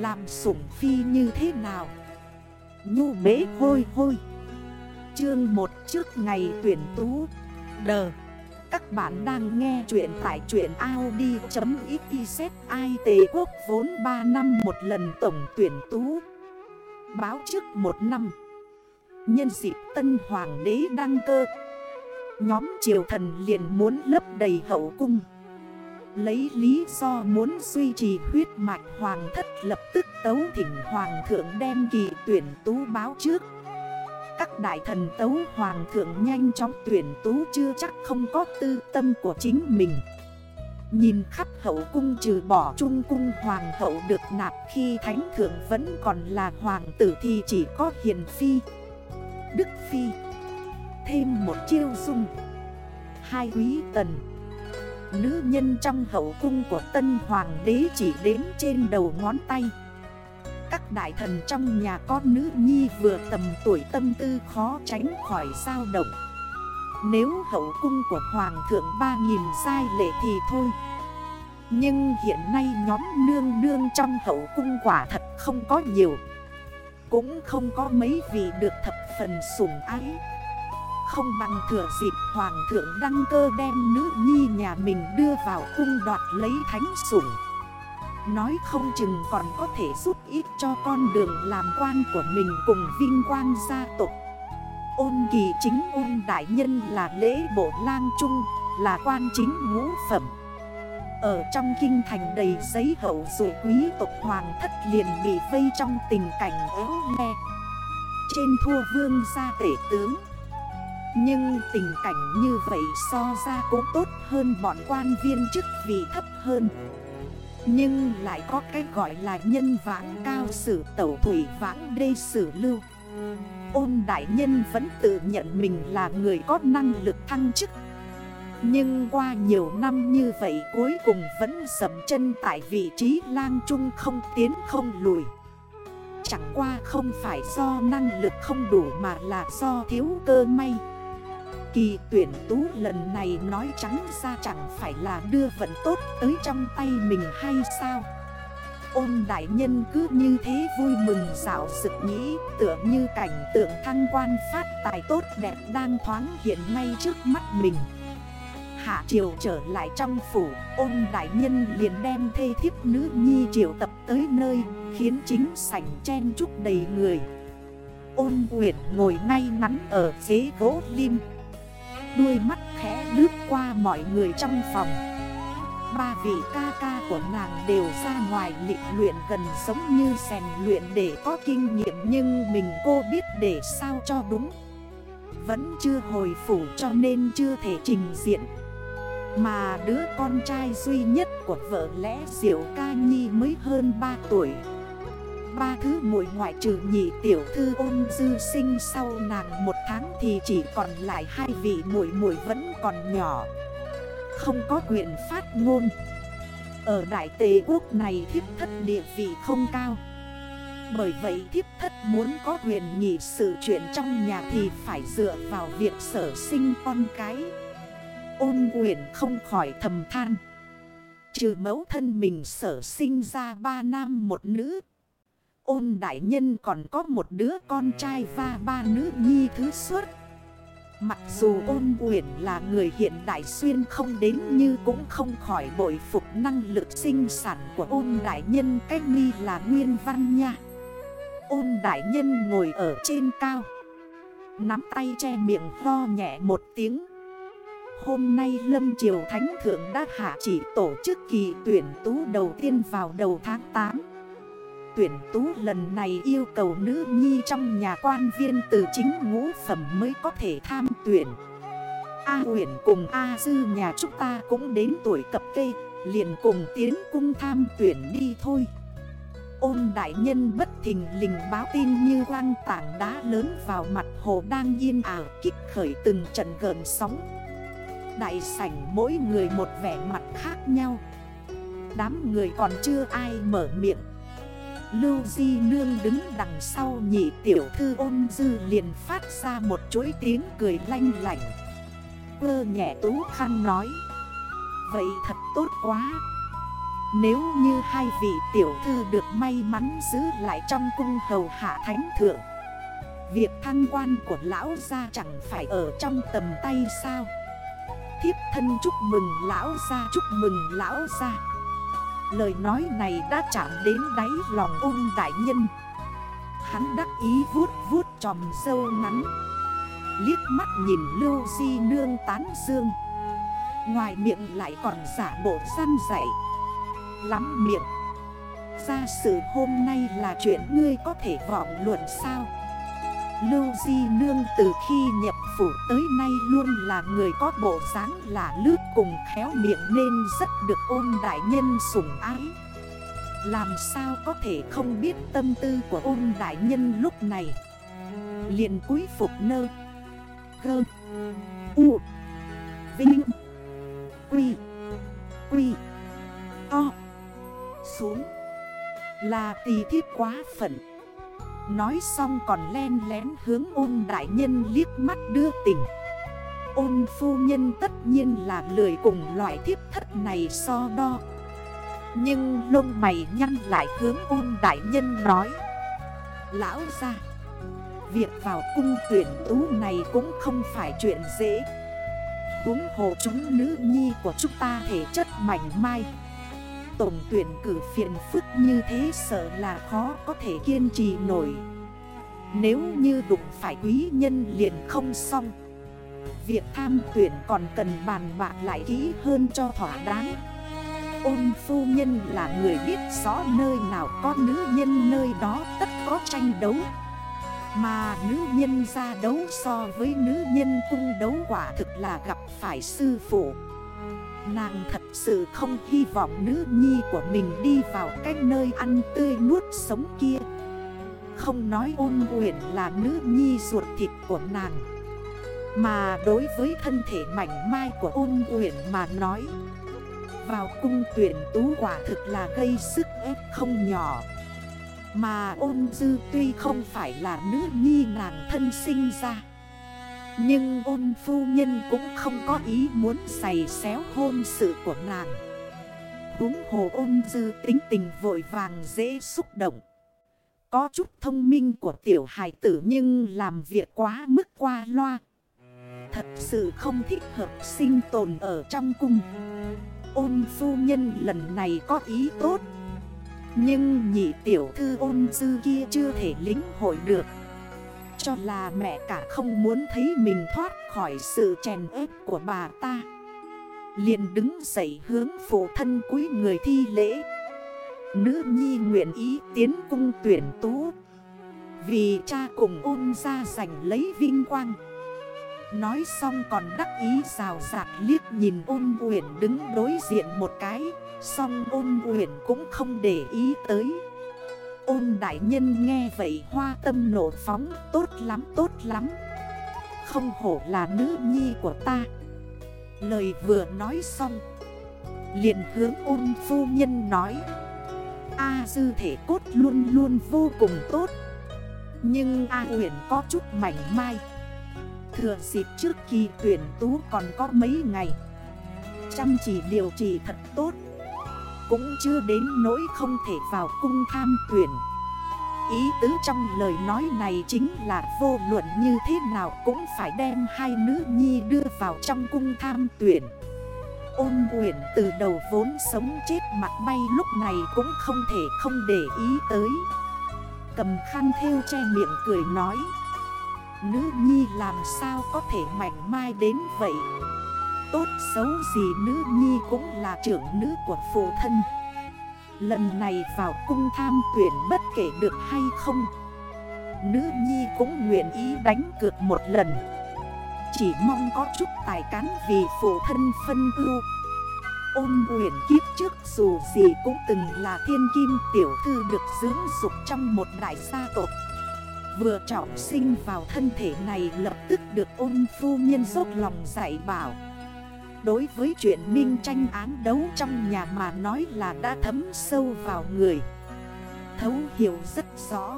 Làm sủng phi như thế nào? Nhu bế hôi hôi. Chương một trước ngày tuyển tú. Đờ. Các bạn đang nghe chuyện tại chuyện Audi.xyz Ai tề quốc vốn 3 năm một lần tổng tuyển tú. Báo trước một năm. Nhân dịp tân hoàng đế đăng cơ. Nhóm triều thần liền muốn lấp đầy hậu cung. Lấy lý do muốn duy trì huyết mạch hoàng thất lập tức tấu thỉnh hoàng thượng đem kỳ tuyển tú báo trước. Các đại thần tấu hoàng thượng nhanh chóng tuyển tú chưa chắc không có tư tâm của chính mình. Nhìn khắp hậu cung trừ bỏ trung cung hoàng hậu được nạp khi thánh thượng vẫn còn là hoàng tử thì chỉ có hiền phi, Đức phi, Thêm một chiêu dung, Hai quý tần Nữ nhân trong hậu cung của tân hoàng đế chỉ đếm trên đầu ngón tay. Các đại thần trong nhà con nữ nhi vừa tầm tuổi tâm tư khó tránh khỏi sao động. Nếu hậu cung của hoàng thượng 3.000 sai lệ thì thôi. Nhưng hiện nay nhóm nương nương trong hậu cung quả thật không có nhiều. Cũng không có mấy vị được thập phần sủng ái không bằng thừa dịp hoàng thượng đăng cơ đem nữ nhi nhà mình đưa vào cung đoạt lấy thánh sủng. Nói không chừng còn có thể giúp ít cho con đường làm quan của mình cùng vinh quang gia tộc. Ôn kỳ chính ôn đại nhân là lễ bộ lang trung, Là quan chính ngũ phẩm. Ở trong kinh thành đầy giấy hậu dụ quý tộc hoàng thất liền bị vây trong tình cảnh éo le. Trên thua vương gia tể tướng nhưng tình cảnh như vậy so ra cũng tốt hơn bọn quan viên chức vị thấp hơn. Nhưng lại có cái gọi là nhân vãng cao sử tẩu thủy vãng đê sử lưu. Ôn đại nhân vẫn tự nhận mình là người có năng lực thăng chức. Nhưng qua nhiều năm như vậy cuối cùng vẫn dầm chân tại vị trí lang trung không tiến không lùi. Chẳng qua không phải do năng lực không đủ mà là do thiếu cơ may. Kỳ tuyển tú lần này nói trắng ra chẳng phải là đưa vận tốt tới trong tay mình hay sao? Ôn đại nhân cứ như thế vui mừng dạo sực nghĩ, Tựa như cảnh tượng thăng quan phát tài tốt đẹp đang thoáng hiện ngay trước mắt mình. Hạ triều trở lại trong phủ, Ôn đại nhân liền đem thê thiếp nữ nhi triều tập tới nơi, Khiến chính sảnh chen chúc đầy người. Ôn Nguyệt ngồi ngay ngắn ở ghế gỗ lim Đuôi mắt khẽ lướt qua mọi người trong phòng. Ba vị ca ca của nàng đều ra ngoài lịch luyện gần giống như rèn luyện để có kinh nghiệm Nhưng mình cô biết để sao cho đúng. Vẫn chưa hồi phủ cho nên chưa thể trình diện. Mà đứa con trai duy nhất của vợ lẽ Diệu Ca Nhi mới hơn 3 tuổi ba thứ muội ngoại trừ nhị tiểu thư ôn dư sinh sau nàng một tháng thì chỉ còn lại hai vị muội muội vẫn còn nhỏ. Không có quyền phát ngôn. Ở đại tề quốc này thiếp thất địa vị không cao. Bởi vậy thiếp thất muốn có quyền nhị sự chuyện trong nhà thì phải dựa vào việc sở sinh con cái. Ôn quyền không khỏi thầm than. Trừ mẫu thân mình sở sinh ra ba nam một nữ Ôn đại nhân còn có một đứa con trai và ba nữ nhi thứ suốt. Mặc dù ôn quyển là người hiện đại xuyên không đến như cũng không khỏi bội phục năng lực sinh sản của ôn đại nhân cách nghi là nguyên văn nha. Ôn đại nhân ngồi ở trên cao, Nắm tay che miệng ho nhẹ một tiếng. Hôm nay Lâm Triều Thánh Thượng đã hạ chỉ tổ chức kỳ tuyển tú đầu tiên vào đầu tháng 8 tuyển tú lần này yêu cầu nữ nhi trong nhà quan viên từ chính ngũ phẩm mới có thể tham tuyển. A uyển cùng A dư nhà chúng ta cũng đến tuổi cập kê, Liền cùng tiến cung tham tuyển đi thôi. Ôn đại nhân bất thình lình báo tin như quang tảng đá lớn vào mặt hồ đang yên ảo kích khởi từng trận gần sóng. Đại sảnh mỗi người một vẻ mặt khác nhau. Đám người còn chưa ai mở miệng. Lưu Di Nương đứng đằng sau nhị tiểu thư ôn dư liền phát ra một chuỗi tiếng cười lanh lạnh Cơ nhẹ tú khăn nói, Vậy thật tốt quá. Nếu như hai vị tiểu thư được may mắn giữ lại trong cung hầu hạ thánh thượng, Việc thăng quan của lão gia chẳng phải ở trong tầm tay sao? Thiếp thân chúc mừng lão gia, chúc mừng lão gia. Lời nói này đã chạm đến đáy lòng ôn đại nhân. Hắn đắc ý vuốt vuốt tròm sâu ngắn. Liếc mắt nhìn lưu di nương tán dương. Ngoài miệng lại còn giả bộ gian dạy. Lắm miệng. Ra sự hôm nay là chuyện ngươi có thể vọng luận sao? Lưu Di Nương từ khi nhập phủ tới nay luôn là người có bộ dáng là lướt cùng khéo miệng nên rất được ôn đại nhân sủng ái. Làm sao có thể không biết tâm tư của ôn đại nhân lúc này? Liền cúi phục nơ. Gơ. U. Vinh. Quy. Quy. To Xuống. Là tì thiết quá phận. Nói xong còn len lén hướng ôn đại nhân liếc mắt đưa tình. Ôn phu nhân tất nhiên là lười cùng loại thiếp thất này so đo. Nhưng lông mày nhăn lại hướng ôn đại nhân nói. Lão ra Việc vào cung tuyển tú này cũng không phải chuyện dễ. Cũng hồ chúng nữ nhi của chúng ta thể chất mảnh mai tổng tuyển cử phiền phức như thế sợ là khó có thể kiên trì nổi. Nếu như đụng phải quý nhân liền không xong. Việc tham tuyển còn cần bàn bạc lại kỹ hơn cho thỏa đáng. Ôn phu nhân là người biết rõ nơi nào có nữ nhân nơi đó tất có tranh đấu. Mà nữ nhân ra đấu so với nữ nhân cung đấu quả thực là gặp phải sư phụ. Nàng thật sự không hy vọng nữ nhi của mình đi vào cái nơi ăn tươi nuốt sống kia. Không nói ôn quyển là nữ nhi ruột thịt của nàng, Mà đối với thân thể mảnh mai của ôn quyển mà nói, Vào cung tuyển tú quả thực là gây sức ép không nhỏ. Mà ôn dư tuy không phải là nữ nhi nàng thân sinh ra nhưng ôn phu nhân cũng không có ý muốn giày xéo hôn sự của nàng. Húng hồ ôn dư tính tình vội vàng dễ xúc động. Có chút thông minh của tiểu hài tử nhưng làm việc quá mức qua loa. Thật sự không thích hợp sinh tồn ở trong cung. Ôn phu nhân lần này có ý tốt. Nhưng nhị tiểu thư ôn dư kia chưa thể lính hội được cho là mẹ cả không muốn thấy mình thoát khỏi sự chèn ép của bà ta. Liền đứng dậy hướng phụ thân quý người thi lễ. Nữ nhi nguyện ý tiến cung tuyển tú. Vì cha cùng ôn ra giành lấy vinh quang. Nói xong còn đắc ý rào rạc liếc nhìn ôn quyển đứng đối diện một cái. Xong ôn quyển cũng không để ý tới. Ôn đại nhân nghe vậy hoa tâm nổ phóng, tốt lắm tốt lắm. Không hổ là nữ nhi của ta. Lời vừa nói xong, liền hướng ôn phu nhân nói, A dư thể cốt luôn luôn vô cùng tốt. Nhưng A huyền có chút mảnh mai. Thừa dịp trước kỳ tuyển tú còn có mấy ngày. Chăm chỉ điều trị thật tốt cũng chưa đến nỗi không thể vào cung tham tuyển. Ý tứ trong lời nói này chính là vô luận như thế nào cũng phải đem hai nữ nhi đưa vào trong cung tham tuyển. Ôn quyển từ đầu vốn sống chết mặt bay lúc này cũng không thể không để ý tới. Cầm khăn theo che miệng cười nói, Nữ nhi làm sao có thể mảnh mai đến vậy? Tốt, xấu gì nữ nhi cũng là trưởng nữ của phụ thân. Lần này vào cung tham tuyển bất kể được hay không, Nữ nhi cũng nguyện ý đánh cược một lần. Chỉ mong có chút tài cán vì phụ thân phân ưu. Ôn nguyện kiếp trước dù gì cũng từng là thiên kim tiểu thư được dưỡng dục trong một đại gia tộc. Vừa trọng sinh vào thân thể này lập tức được ôn phu nhân dốc lòng dạy bảo. Đối với chuyện minh tranh án đấu trong nhà mà nói là đã thấm sâu vào người. Thấu hiểu rất rõ.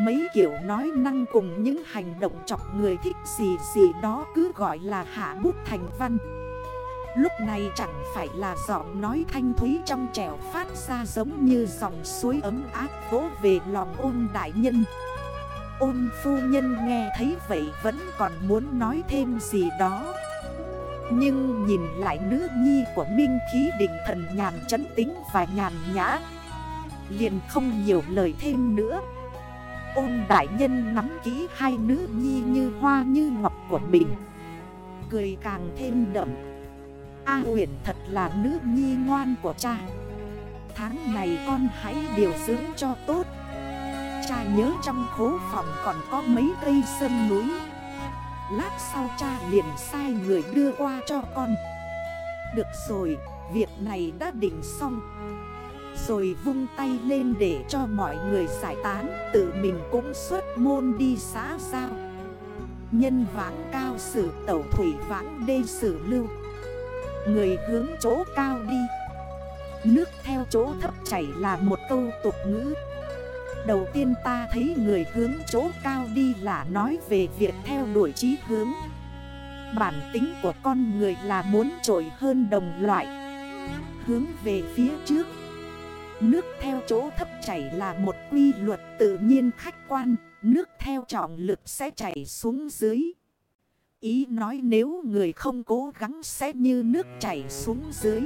Mấy kiểu nói năng cùng những hành động chọc người thích gì gì đó cứ gọi là hạ bút thành văn. Lúc này chẳng phải là giọng nói thanh thúy trong trẻo phát ra giống như dòng suối ấm áp vỗ về lòng ôn đại nhân. Ôn phu nhân nghe thấy vậy vẫn còn muốn nói thêm gì đó. Nhưng nhìn lại nữ nhi của Minh khí định thần nhàn chấn tính và nhàn nhã, Liền không nhiều lời thêm nữa. Ôn đại nhân nắm kỹ hai nữ nhi như hoa như ngọc của mình, Cười càng thêm đậm. A huyện thật là nữ nhi ngoan của cha. Tháng này con hãy điều dưỡng cho tốt. Cha nhớ trong khố phòng còn có mấy cây sâm núi. Lát sau cha liền sai người đưa qua cho con. Được rồi, việc này đã định xong. Rồi vung tay lên để cho mọi người giải tán Tự mình cũng xuất môn đi xã giao. Nhân vãng cao sử tẩu thủy vãng đê sử lưu. Người hướng chỗ cao đi. Nước theo chỗ thấp chảy là một câu tục ngữ. Đầu tiên ta thấy người hướng chỗ cao đi là nói về việc theo đuổi trí hướng. Bản tính của con người là muốn trội hơn đồng loại. Hướng về phía trước. Nước theo chỗ thấp chảy là một quy luật tự nhiên khách quan. Nước theo trọng lực sẽ chảy xuống dưới. Ý nói nếu người không cố gắng sẽ như nước chảy xuống dưới.